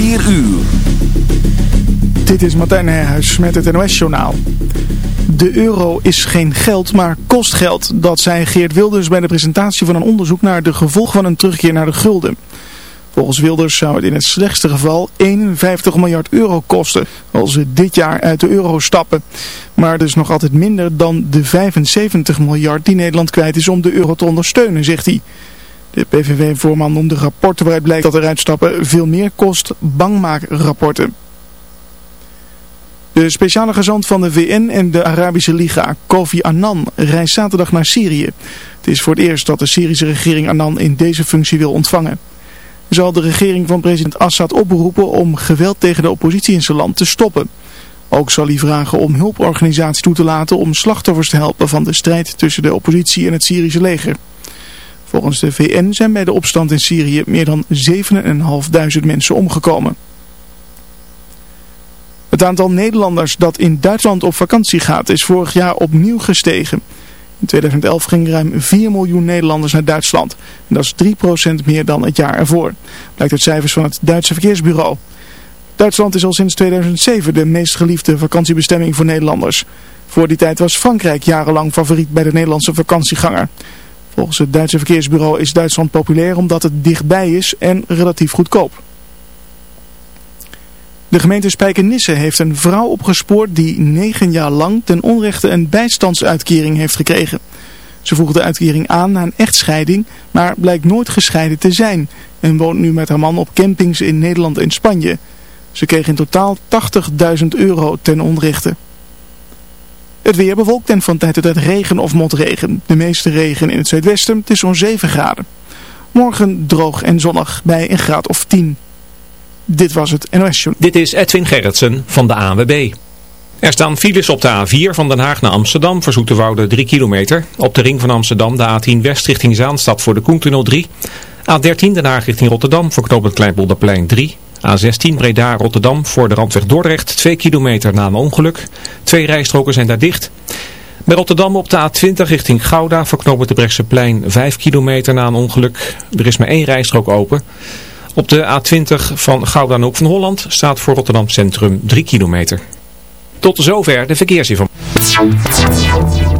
4 uur. Dit is Martijn Nijhuis met het NOS-journaal. De euro is geen geld, maar kost geld. Dat zei Geert Wilders bij de presentatie van een onderzoek naar de gevolgen van een terugkeer naar de gulden. Volgens Wilders zou het in het slechtste geval 51 miljard euro kosten als we dit jaar uit de euro stappen. Maar dus nog altijd minder dan de 75 miljard die Nederland kwijt is om de euro te ondersteunen, zegt hij. De PVV-voorman noemde rapporten waaruit blijkt dat er uitstappen veel meer kost bangmaakrapporten. De speciale gezant van de VN en de Arabische Liga, Kofi Annan, reist zaterdag naar Syrië. Het is voor het eerst dat de Syrische regering Annan in deze functie wil ontvangen. Zal de regering van president Assad oproepen om geweld tegen de oppositie in zijn land te stoppen. Ook zal hij vragen om hulporganisaties toe te laten om slachtoffers te helpen van de strijd tussen de oppositie en het Syrische leger. Volgens de VN zijn bij de opstand in Syrië meer dan 7.500 mensen omgekomen. Het aantal Nederlanders dat in Duitsland op vakantie gaat is vorig jaar opnieuw gestegen. In 2011 gingen ruim 4 miljoen Nederlanders naar Duitsland. Dat is 3% meer dan het jaar ervoor. Blijkt uit cijfers van het Duitse Verkeersbureau. Duitsland is al sinds 2007 de meest geliefde vakantiebestemming voor Nederlanders. Voor die tijd was Frankrijk jarenlang favoriet bij de Nederlandse vakantieganger. Volgens het Duitse Verkeersbureau is Duitsland populair omdat het dichtbij is en relatief goedkoop. De gemeente Spijkenisse heeft een vrouw opgespoord die negen jaar lang ten onrechte een bijstandsuitkering heeft gekregen. Ze vroeg de uitkering aan na een echtscheiding, maar blijkt nooit gescheiden te zijn en woont nu met haar man op campings in Nederland en Spanje. Ze kreeg in totaal 80.000 euro ten onrechte. Het weer bewolkt en van tijd tot tijd regen of motregen. De meeste regen in het zuidwesten, het is zo'n 7 graden. Morgen droog en zonnig bij een graad of 10. Dit was het NOS. Dit is Edwin Gerritsen van de ANWB. Er staan files op de A4 van Den Haag naar Amsterdam voor Zoeterwoude 3 kilometer. Op de ring van Amsterdam de A10 West richting Zaanstad voor de Koentunnel 3. A13 Den Haag richting Rotterdam voor knooppunt Kleinbolderplein 3. A16 Breda Rotterdam voor de randweg Dordrecht 2 kilometer na een ongeluk. Twee rijstroken zijn daar dicht. Bij Rotterdam op de A20 richting Gouda voor knooppunt de Brechtseplein 5 kilometer na een ongeluk. Er is maar één rijstrook open. Op de A20 van Gouda naar Hoek van Holland staat voor Rotterdam Centrum 3 kilometer. Tot zover de verkeersinformatie.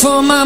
for my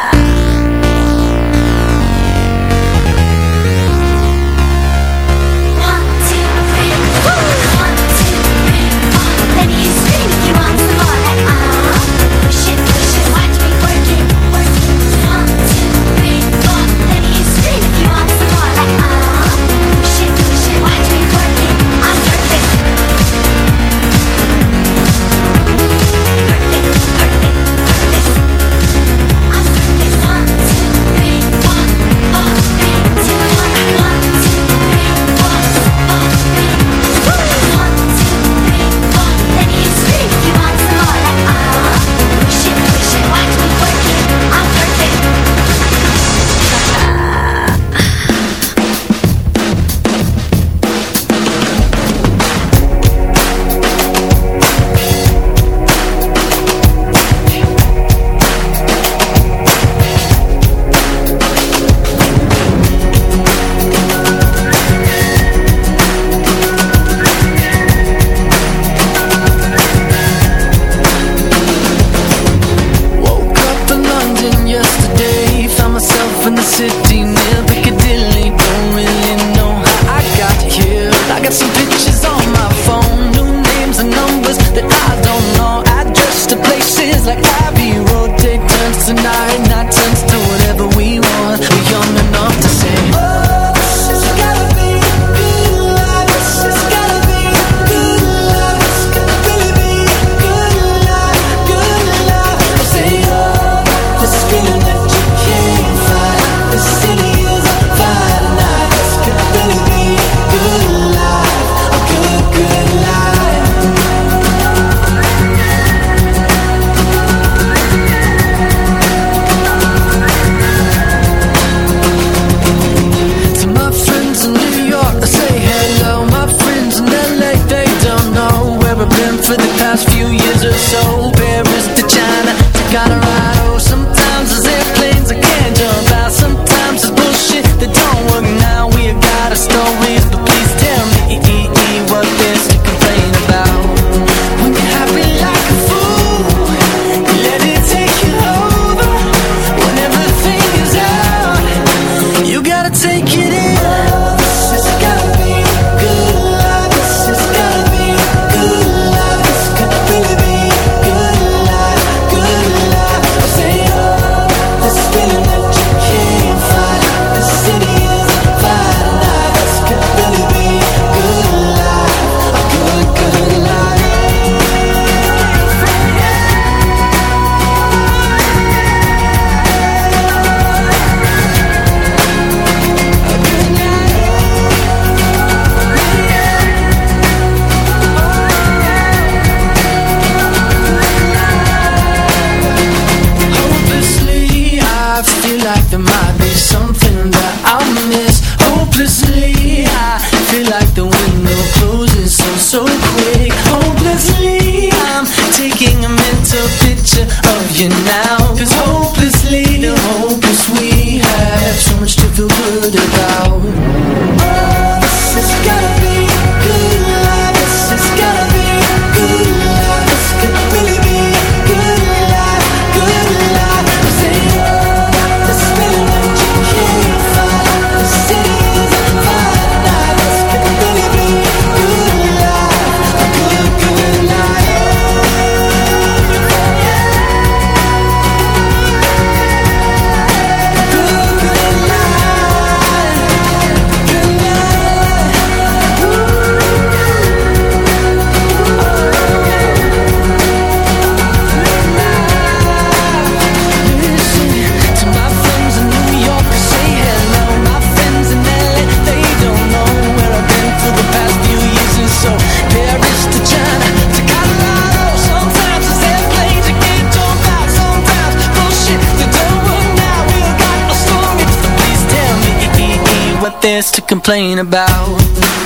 complain about.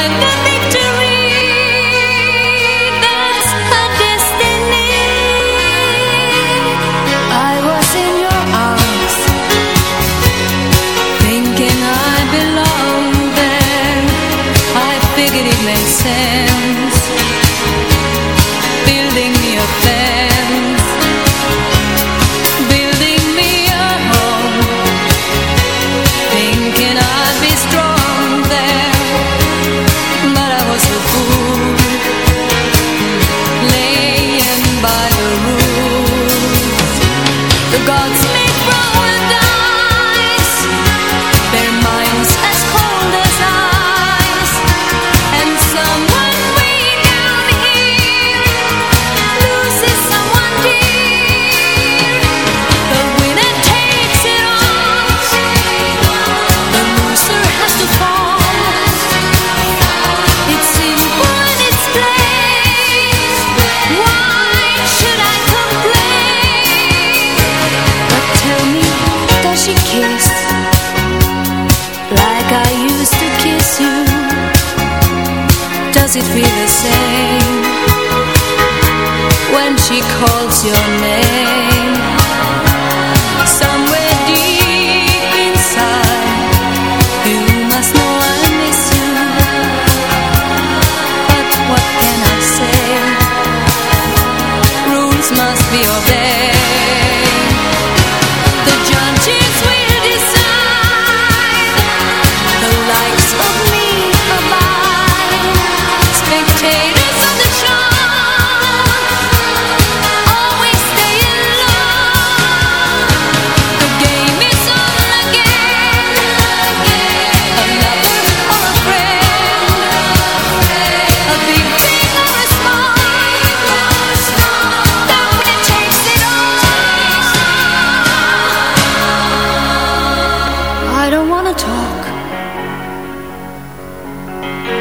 Beside the victory.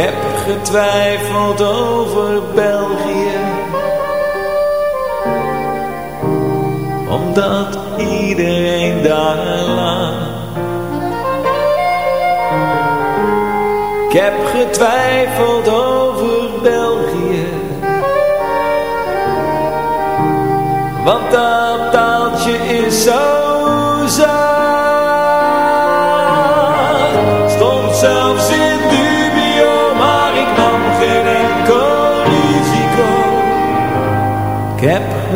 heb getwijfeld over België. Omdat iedereen daar lag. Ik heb getwijfeld over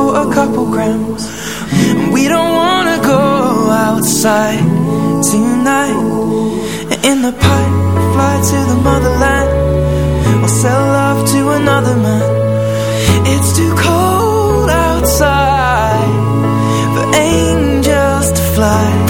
For a couple grams. We don't wanna go outside tonight. In the pipe, fly to the motherland, or sell love to another man. It's too cold outside for angels to fly.